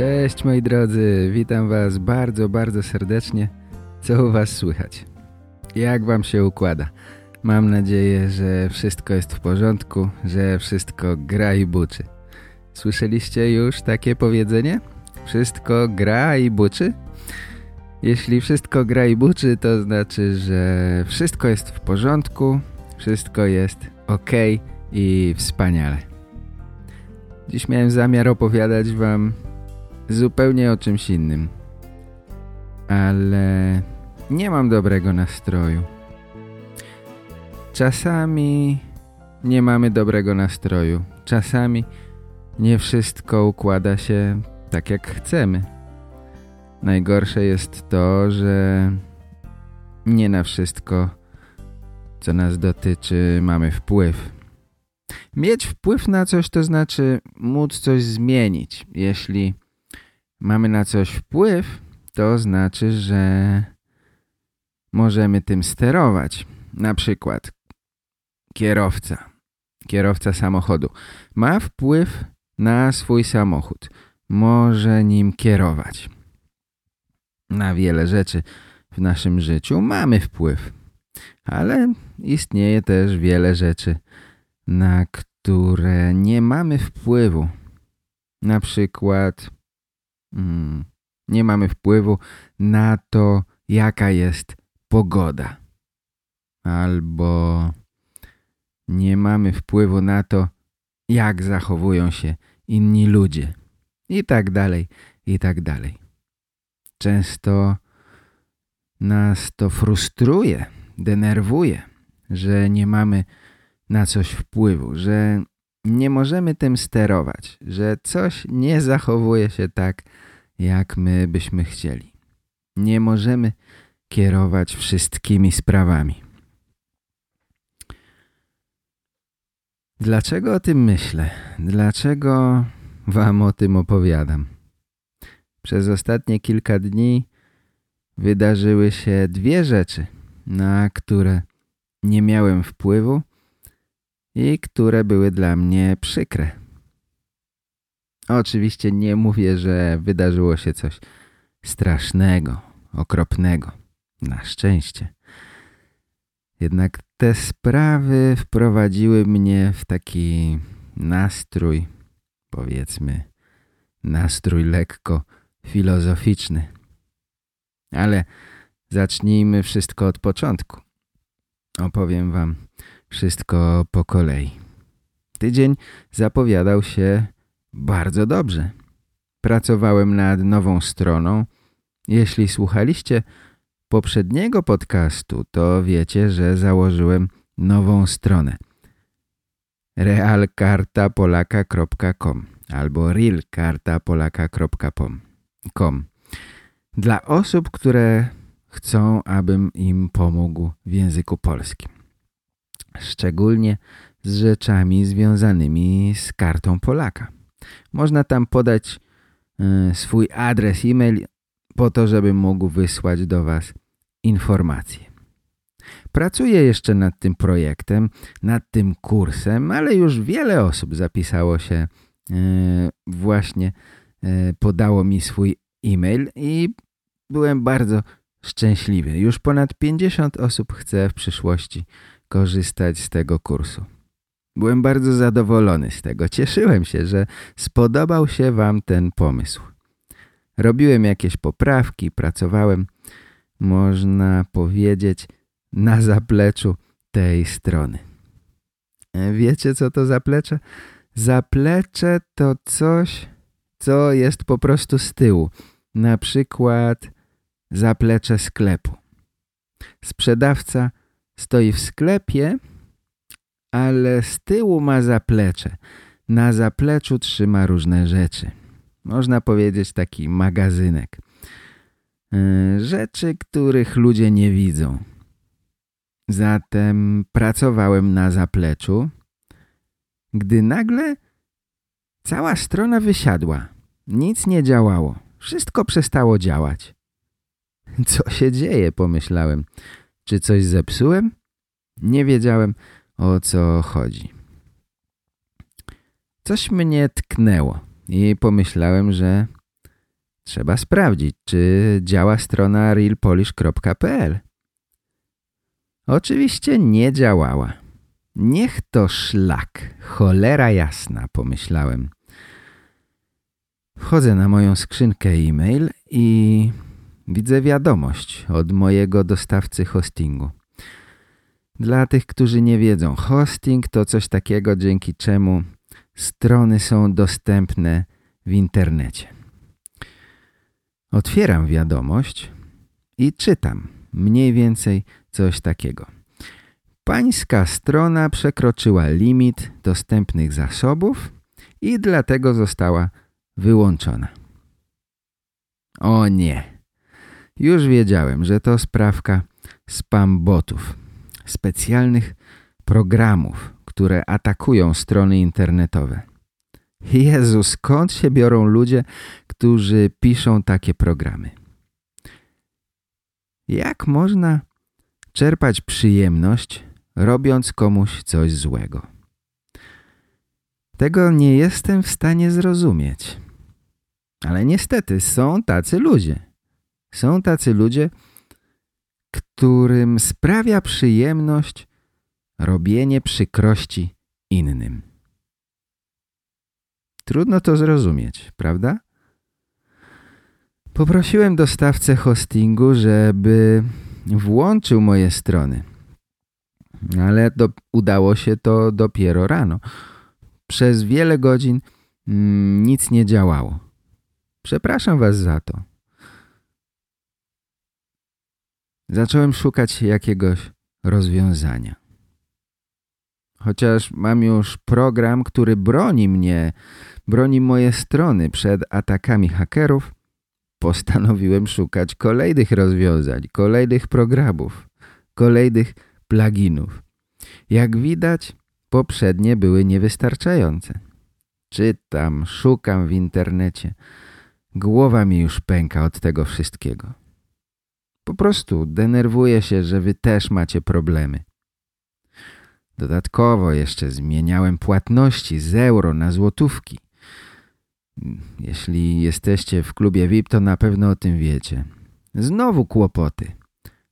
Cześć moi drodzy, witam was bardzo, bardzo serdecznie. Co u was słychać? Jak wam się układa? Mam nadzieję, że wszystko jest w porządku, że wszystko gra i buczy. Słyszeliście już takie powiedzenie? Wszystko gra i buczy? Jeśli wszystko gra i buczy, to znaczy, że wszystko jest w porządku, wszystko jest ok i wspaniale. Dziś miałem zamiar opowiadać wam zupełnie o czymś innym. Ale nie mam dobrego nastroju. Czasami nie mamy dobrego nastroju. Czasami nie wszystko układa się tak jak chcemy. Najgorsze jest to, że nie na wszystko, co nas dotyczy, mamy wpływ. Mieć wpływ na coś to znaczy móc coś zmienić. Jeśli mamy na coś wpływ, to znaczy, że możemy tym sterować. Na przykład kierowca, kierowca samochodu ma wpływ na swój samochód. Może nim kierować. Na wiele rzeczy w naszym życiu mamy wpływ. Ale istnieje też wiele rzeczy, na które nie mamy wpływu. Na przykład. Nie mamy wpływu na to, jaka jest pogoda. Albo nie mamy wpływu na to, jak zachowują się inni ludzie. I tak dalej, i tak dalej. Często nas to frustruje, denerwuje, że nie mamy na coś wpływu, że nie możemy tym sterować, że coś nie zachowuje się tak, jak my byśmy chcieli. Nie możemy kierować wszystkimi sprawami. Dlaczego o tym myślę? Dlaczego wam o tym opowiadam? Przez ostatnie kilka dni wydarzyły się dwie rzeczy, na które nie miałem wpływu i które były dla mnie przykre. Oczywiście nie mówię, że wydarzyło się coś strasznego, okropnego. Na szczęście. Jednak te sprawy wprowadziły mnie w taki nastrój, powiedzmy, nastrój lekko filozoficzny. Ale zacznijmy wszystko od początku. Opowiem wam wszystko po kolei. Tydzień zapowiadał się bardzo dobrze. Pracowałem nad nową stroną. Jeśli słuchaliście poprzedniego podcastu, to wiecie, że założyłem nową stronę realkartapolaka.com albo realkartapolaka.com dla osób, które chcą, abym im pomógł w języku polskim. Szczególnie z rzeczami związanymi z kartą Polaka. Można tam podać y, swój adres e-mail po to, żebym mógł wysłać do Was informacje. Pracuję jeszcze nad tym projektem, nad tym kursem, ale już wiele osób zapisało się, y, właśnie y, podało mi swój e-mail i byłem bardzo szczęśliwy. Już ponad 50 osób chce w przyszłości korzystać z tego kursu. Byłem bardzo zadowolony z tego. Cieszyłem się, że spodobał się Wam ten pomysł. Robiłem jakieś poprawki, pracowałem, można powiedzieć, na zapleczu tej strony. E, wiecie, co to zaplecze? Zaplecze to coś, co jest po prostu z tyłu. Na przykład zaplecze sklepu. Sprzedawca stoi w sklepie ale z tyłu ma zaplecze. Na zapleczu trzyma różne rzeczy. Można powiedzieć taki magazynek. Yy, rzeczy, których ludzie nie widzą. Zatem pracowałem na zapleczu, gdy nagle cała strona wysiadła. Nic nie działało. Wszystko przestało działać. Co się dzieje, pomyślałem. Czy coś zepsułem? Nie wiedziałem, o co chodzi. Coś mnie tknęło i pomyślałem, że trzeba sprawdzić, czy działa strona realpolish.pl. Oczywiście nie działała. Niech to szlak, cholera jasna, pomyślałem. Wchodzę na moją skrzynkę e-mail i widzę wiadomość od mojego dostawcy hostingu. Dla tych, którzy nie wiedzą, hosting to coś takiego, dzięki czemu strony są dostępne w internecie. Otwieram wiadomość i czytam mniej więcej coś takiego. Pańska strona przekroczyła limit dostępnych zasobów i dlatego została wyłączona. O nie! Już wiedziałem, że to sprawka spam botów, specjalnych programów, które atakują strony internetowe. Jezus, skąd się biorą ludzie, którzy piszą takie programy? Jak można czerpać przyjemność, robiąc komuś coś złego? Tego nie jestem w stanie zrozumieć. Ale niestety są tacy ludzie. Są tacy ludzie, którym sprawia przyjemność robienie przykrości innym. Trudno to zrozumieć, prawda? Poprosiłem dostawcę hostingu, żeby włączył moje strony. Ale do, udało się to dopiero rano. Przez wiele godzin mm, nic nie działało. Przepraszam was za to. Zacząłem szukać jakiegoś rozwiązania. Chociaż mam już program, który broni mnie, broni moje strony przed atakami hakerów, postanowiłem szukać kolejnych rozwiązań, kolejnych programów, kolejnych pluginów. Jak widać, poprzednie były niewystarczające. Czytam, szukam w internecie. Głowa mi już pęka od tego wszystkiego. Po prostu denerwuję się, że wy też macie problemy. Dodatkowo jeszcze zmieniałem płatności z euro na złotówki. Jeśli jesteście w klubie VIP, to na pewno o tym wiecie. Znowu kłopoty.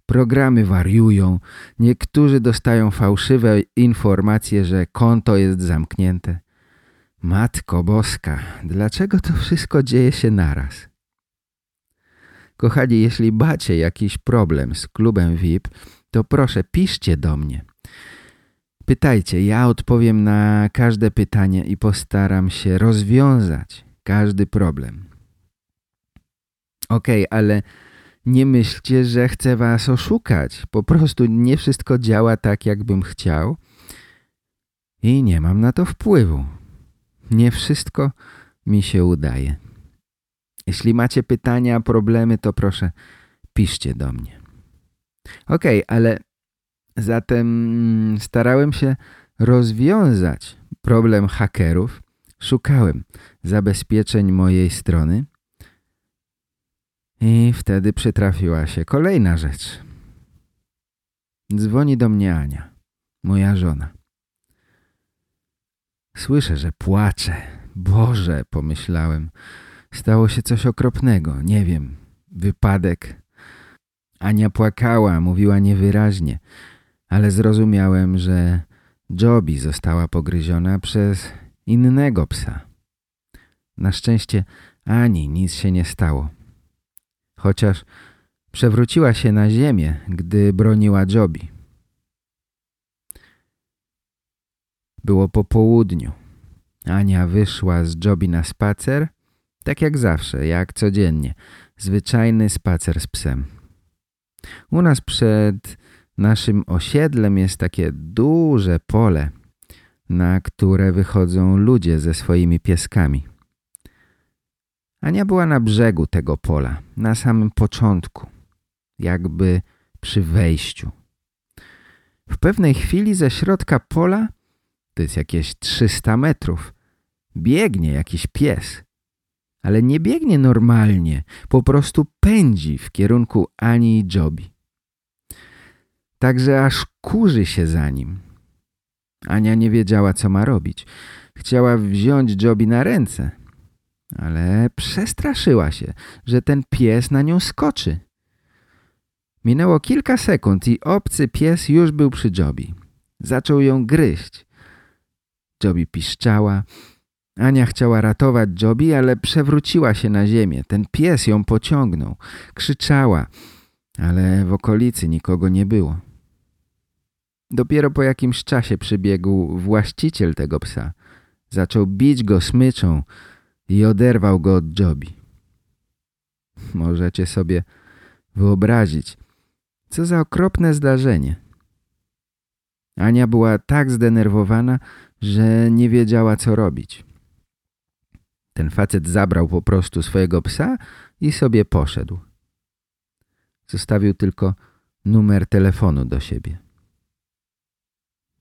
Programy wariują, niektórzy dostają fałszywe informacje, że konto jest zamknięte. Matko Boska, dlaczego to wszystko dzieje się naraz? Kochani, jeśli macie jakiś problem z klubem VIP, to proszę piszcie do mnie. Pytajcie, ja odpowiem na każde pytanie i postaram się rozwiązać każdy problem. Okej, okay, ale nie myślcie, że chcę was oszukać. Po prostu nie wszystko działa tak, jakbym chciał i nie mam na to wpływu. Nie wszystko mi się udaje. Jeśli macie pytania, problemy, to proszę piszcie do mnie. Okay, ale zatem starałem się rozwiązać problem hakerów. Szukałem zabezpieczeń mojej strony i wtedy przytrafiła się kolejna rzecz. Dzwoni do mnie Ania, moja żona. Słyszę, że płacze. Boże, pomyślałem. Stało się coś okropnego, nie wiem. Wypadek. Ania płakała, mówiła niewyraźnie, ale zrozumiałem, że Jobi została pogryziona przez innego psa. Na szczęście Ani nic się nie stało. Chociaż przewróciła się na ziemię, gdy broniła Jobi. Było po południu. Ania wyszła z Jobi na spacer tak jak zawsze, jak codziennie. Zwyczajny spacer z psem. U nas przed naszym osiedlem jest takie duże pole, na które wychodzą ludzie ze swoimi pieskami. Ania była na brzegu tego pola, na samym początku, jakby przy wejściu. W pewnej chwili ze środka pola, to jest jakieś 300 metrów, biegnie jakiś pies. Ale nie biegnie normalnie, po prostu pędzi w kierunku Ani i Jobi. Także aż kurzy się za nim. Ania nie wiedziała, co ma robić. Chciała wziąć Jobi na ręce, ale przestraszyła się, że ten pies na nią skoczy. Minęło kilka sekund i obcy pies już był przy Jobi. Zaczął ją gryźć. Jobi piszczała. Ania chciała ratować Jobi, ale przewróciła się na ziemię. Ten pies ją pociągnął. Krzyczała, ale w okolicy nikogo nie było. Dopiero po jakimś czasie przybiegł właściciel tego psa. Zaczął bić go smyczą i oderwał go od Jobi. Możecie sobie wyobrazić, co za okropne zdarzenie. Ania była tak zdenerwowana, że nie wiedziała co robić. Ten facet zabrał po prostu swojego psa i sobie poszedł. Zostawił tylko numer telefonu do siebie.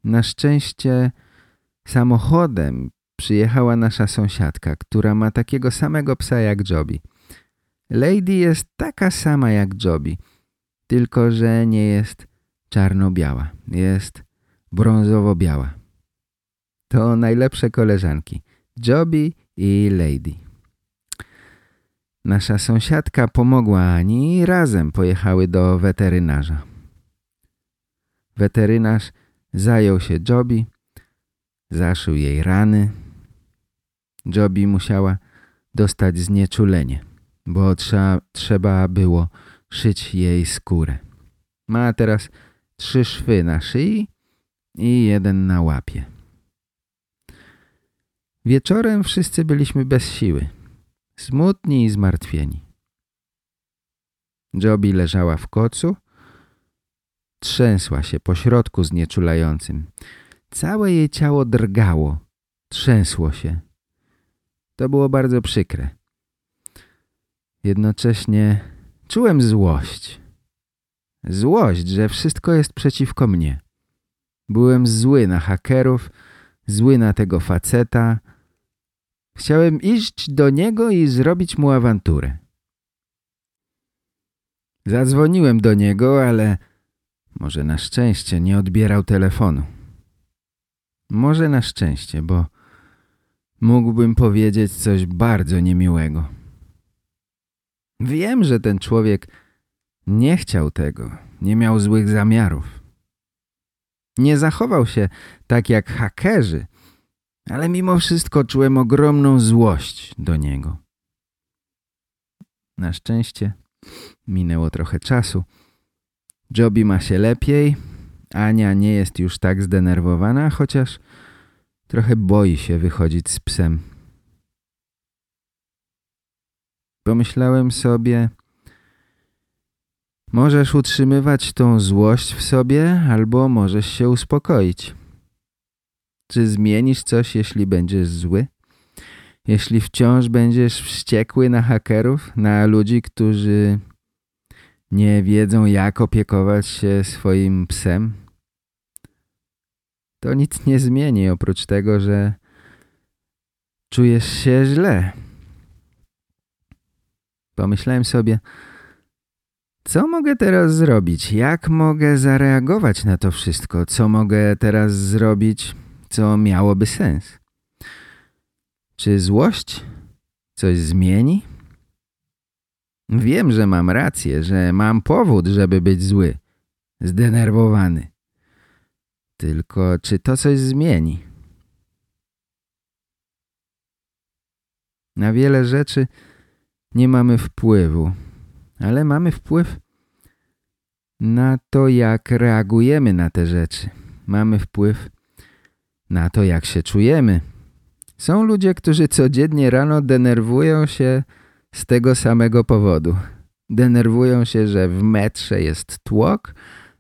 Na szczęście samochodem przyjechała nasza sąsiadka, która ma takiego samego psa jak Joby. Lady jest taka sama jak Joby, tylko że nie jest czarno-biała, jest brązowo-biała. To najlepsze koleżanki, Joby i Lady. Nasza sąsiadka pomogła Ani i razem pojechały do weterynarza. Weterynarz zajął się Joby, zaszył jej rany. Joby musiała dostać znieczulenie, bo trza, trzeba było szyć jej skórę. Ma teraz trzy szwy na szyi i jeden na łapie. Wieczorem wszyscy byliśmy bez siły, smutni i zmartwieni. Joby leżała w kocu, trzęsła się po środku znieczulającym. Całe jej ciało drgało, trzęsło się. To było bardzo przykre. Jednocześnie czułem złość. Złość, że wszystko jest przeciwko mnie. Byłem zły na hakerów, zły na tego faceta. Chciałem iść do niego i zrobić mu awanturę. Zadzwoniłem do niego, ale może na szczęście nie odbierał telefonu. Może na szczęście, bo mógłbym powiedzieć coś bardzo niemiłego. Wiem, że ten człowiek nie chciał tego, nie miał złych zamiarów. Nie zachował się tak jak hakerzy, ale mimo wszystko czułem ogromną złość do niego. Na szczęście minęło trochę czasu. Joby ma się lepiej, Ania nie jest już tak zdenerwowana, chociaż trochę boi się wychodzić z psem. Pomyślałem sobie, możesz utrzymywać tą złość w sobie albo możesz się uspokoić. Czy zmienisz coś, jeśli będziesz zły? Jeśli wciąż będziesz wściekły na hakerów, na ludzi, którzy nie wiedzą jak opiekować się swoim psem, to nic nie zmieni oprócz tego, że czujesz się źle. Pomyślałem sobie, co mogę teraz zrobić? Jak mogę zareagować na to wszystko? Co mogę teraz zrobić, co miałoby sens? Czy złość coś zmieni? Wiem, że mam rację, że mam powód, żeby być zły, zdenerwowany. Tylko czy to coś zmieni? Na wiele rzeczy nie mamy wpływu, ale mamy wpływ na to, jak reagujemy na te rzeczy. Mamy wpływ na to, jak się czujemy. Są ludzie, którzy codziennie rano denerwują się z tego samego powodu. Denerwują się, że w metrze jest tłok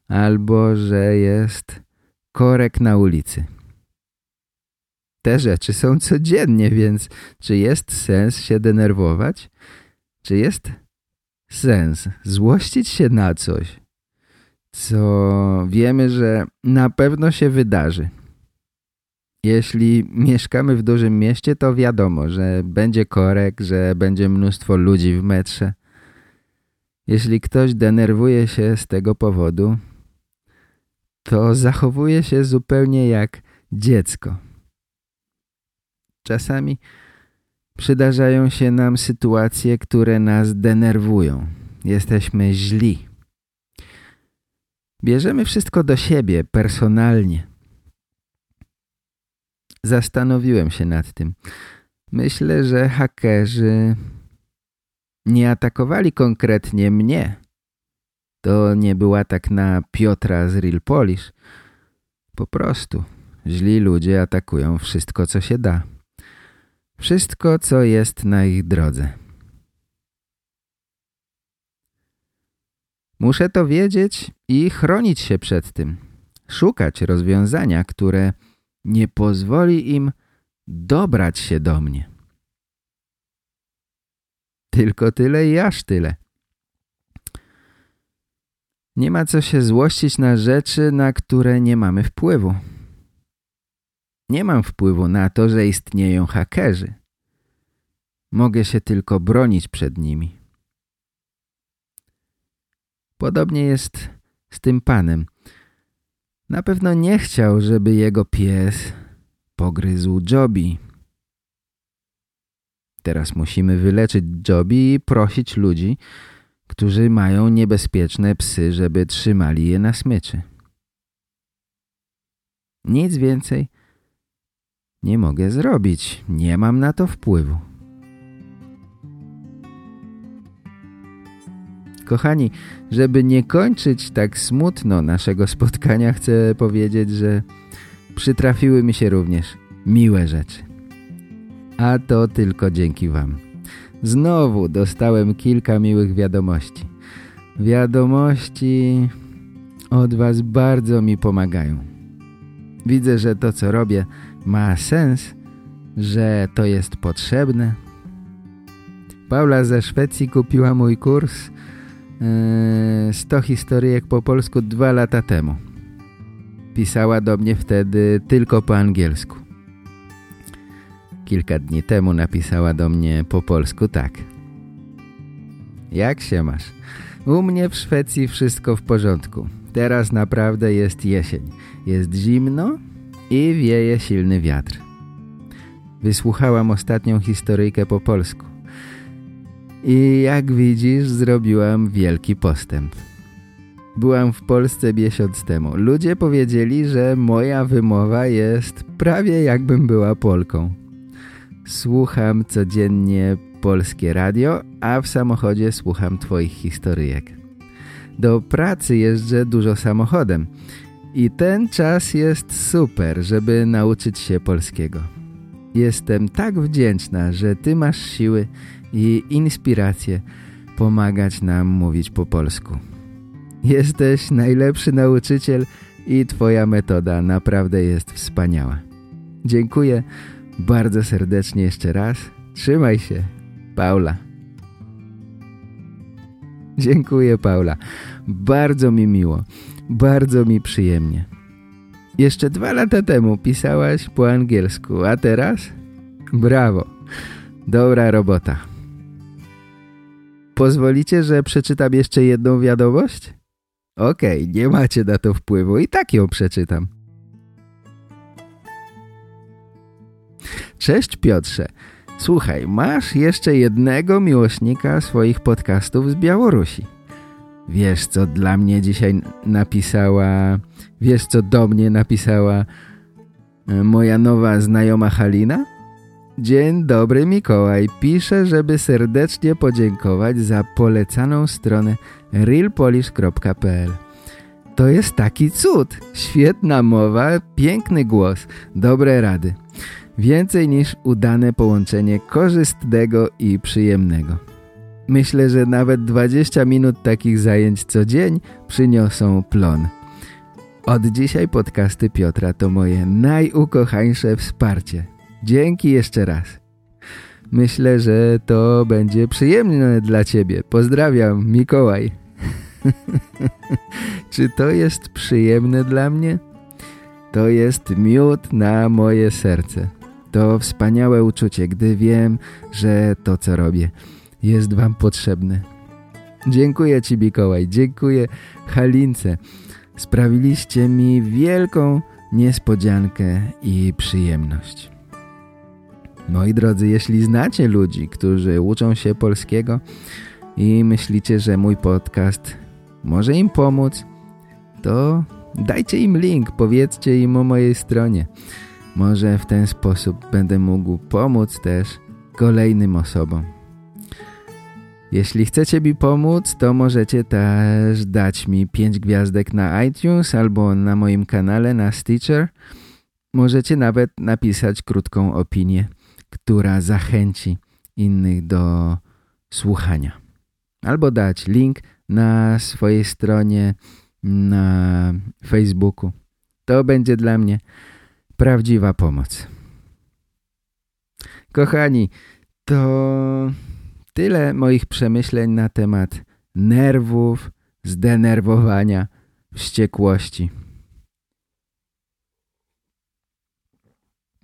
albo że jest korek na ulicy. te rzeczy są codziennie, więc czy jest sens się denerwować? Czy jest sens złościć się na coś, co wiemy, że na pewno się wydarzy? Jeśli mieszkamy w dużym mieście, to wiadomo, że będzie korek, że będzie mnóstwo ludzi w metrze. Jeśli ktoś denerwuje się z tego powodu, to zachowuje się zupełnie jak dziecko. Czasami przydarzają się nam sytuacje, które nas denerwują. Jesteśmy źli. Bierzemy wszystko do siebie personalnie. Zastanowiłem się nad tym. Myślę, że hakerzy nie atakowali konkretnie mnie. To nie była tak na Piotra z Real Polish. Po prostu źli ludzie atakują wszystko, co się da. Wszystko, co jest na ich drodze. Muszę to wiedzieć i chronić się przed tym. Szukać rozwiązania, które nie pozwoli im dobrać się do mnie. Tylko tyle i aż tyle. Nie ma co się złościć na rzeczy, na które nie mamy wpływu. Nie mam wpływu na to, że istnieją hakerzy. Mogę się tylko bronić przed nimi. Podobnie jest z tym panem. Na pewno nie chciał, żeby jego pies pogryzł Jobi. Teraz musimy wyleczyć Jobi i prosić ludzi, którzy mają niebezpieczne psy, żeby trzymali je na smyczy. Nic więcej nie mogę zrobić. Nie mam na to wpływu. Kochani, żeby nie kończyć tak smutno naszego spotkania, chcę powiedzieć, że przytrafiły mi się również miłe rzeczy. A to tylko dzięki Wam. Znowu dostałem kilka miłych wiadomości. Wiadomości od Was bardzo mi pomagają. Widzę, że to co robię ma sens, że to jest potrzebne. Paula ze Szwecji kupiła mój kurs 100 yy, historyjek po polsku dwa lata temu. Pisała do mnie wtedy tylko po angielsku. Kilka dni temu napisała do mnie po polsku tak. Jak się masz? U mnie w Szwecji wszystko w porządku. Teraz naprawdę jest jesień. Jest zimno i wieje silny wiatr. Wysłuchałam ostatnią historyjkę po polsku. I jak widzisz, zrobiłam wielki postęp. Byłam w Polsce miesiąc temu. Ludzie powiedzieli, że moja wymowa jest prawie jakbym była Polką. Słucham codziennie polskie radio, a w samochodzie słucham twoich historyjek. Do pracy jeżdżę dużo samochodem i ten czas jest super, żeby nauczyć się polskiego. Jestem tak wdzięczna, że ty masz siły i inspirację pomagać nam mówić po polsku. Jesteś najlepszy nauczyciel i twoja metoda naprawdę jest wspaniała. Dziękuję bardzo serdecznie jeszcze raz. Trzymaj się, Paula. Dziękuję, Paula. Bardzo mi miło. Bardzo mi przyjemnie. Jeszcze dwa lata temu pisałaś po angielsku, a teraz? Brawo. Dobra robota. Pozwolicie, że przeczytam jeszcze jedną wiadomość? Okej, okay, nie macie na to wpływu i tak ją przeczytam. Cześć Piotrze. Słuchaj, masz jeszcze jednego miłośnika swoich podcastów z Białorusi. Wiesz, co dla mnie dzisiaj napisała... Wiesz, co do mnie napisała e, moja nowa znajoma Halina? Dzień dobry Mikołaj. Piszę, żeby serdecznie podziękować za polecaną stronę realpolish.pl To jest taki cud. Świetna mowa, piękny głos, dobre rady. Więcej niż udane połączenie korzystnego i przyjemnego. Myślę, że nawet 20 minut takich zajęć co dzień przyniosą plon. Od dzisiaj podcasty Piotra to moje najukochańsze wsparcie. Dzięki jeszcze raz. Myślę, że to będzie przyjemne dla ciebie. Pozdrawiam, Mikołaj. Czy to jest przyjemne dla mnie? To jest miód na moje serce. To wspaniałe uczucie, gdy wiem, że to, co robię, jest wam potrzebne. Dziękuję ci, Mikołaj. Dziękuję Halince. Sprawiliście mi wielką niespodziankę i przyjemność. Moi drodzy, jeśli znacie ludzi, którzy uczą się polskiego i myślicie, że mój podcast może im pomóc, to dajcie im link, powiedzcie im o mojej stronie. Może w ten sposób będę mógł pomóc też kolejnym osobom. Jeśli chcecie mi pomóc, to możecie też dać mi 5 gwiazdek na iTunes albo na moim kanale na Stitcher. Możecie nawet napisać krótką opinię, która zachęci innych do słuchania. Albo dać link na swojej stronie na Facebooku. To będzie dla mnie prawdziwa pomoc. Kochani, to tyle moich przemyśleń na temat nerwów, zdenerwowania, wściekłości.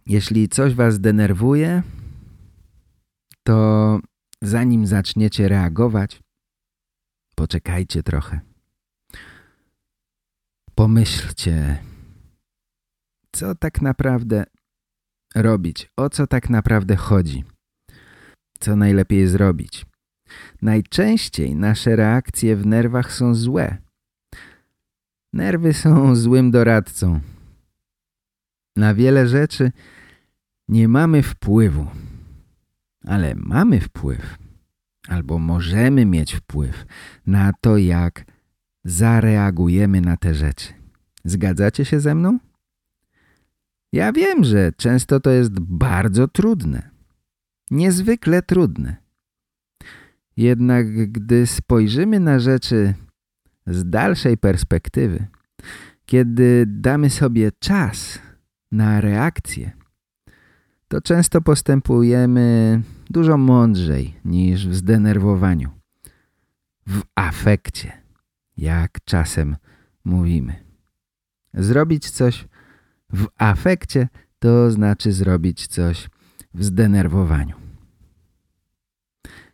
Jeśli coś was denerwuje, to zanim zaczniecie reagować, poczekajcie trochę. Pomyślcie, co tak naprawdę robić, o co tak naprawdę chodzi, co najlepiej zrobić. Najczęściej nasze reakcje w nerwach są złe. Nerwy są złym doradcą. Na wiele rzeczy nie mamy wpływu, ale mamy wpływ albo możemy mieć wpływ na to, jak zareagujemy na te rzeczy. Zgadzacie się ze mną? Ja wiem, że często to jest bardzo trudne. Niezwykle trudne. Jednak gdy spojrzymy na rzeczy z dalszej perspektywy, kiedy damy sobie czas na reakcję, to często postępujemy dużo mądrzej niż w zdenerwowaniu, w afekcie, jak czasem mówimy. Zrobić coś w afekcie to znaczy zrobić coś w zdenerwowaniu.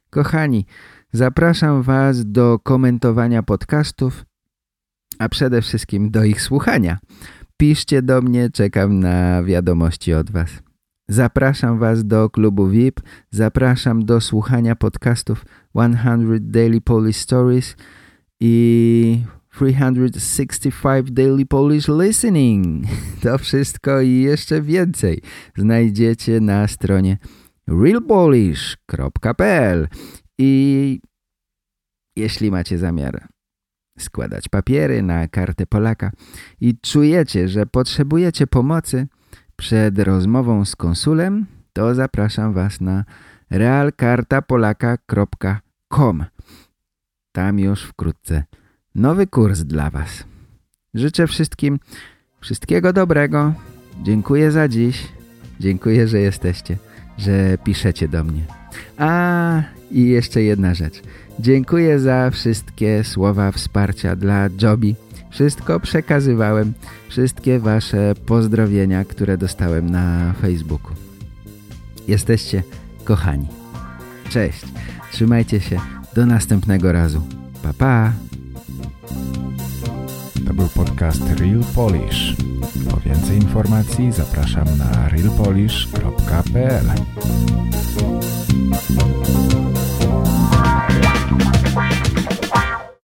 Kochani, zapraszam Was do komentowania podcastów, a przede wszystkim do ich słuchania. Piszcie do mnie, czekam na wiadomości od Was. Zapraszam Was do klubu VIP, zapraszam do słuchania podcastów 100 Daily Polish Stories i 365 Daily Polish Listening. To wszystko i jeszcze więcej znajdziecie na stronie realpolish.pl i jeśli macie zamiar składać papiery na kartę Polaka i czujecie, że potrzebujecie pomocy przed rozmową z konsulem, to zapraszam Was na realkartapolaka.com. Tam już wkrótce nowy kurs dla Was. Życzę wszystkim wszystkiego dobrego. Dziękuję za dziś. Dziękuję, że jesteście, że piszecie do mnie. A i jeszcze jedna rzecz. Dziękuję za wszystkie słowa wsparcia dla Jobi. Wszystko przekazywałem, wszystkie wasze pozdrowienia, które dostałem na Facebooku. Jesteście kochani. Cześć. Trzymajcie się. Do następnego razu. Pa, pa. To był podcast Real Polish. Po więcej informacji zapraszam na realpolish.pl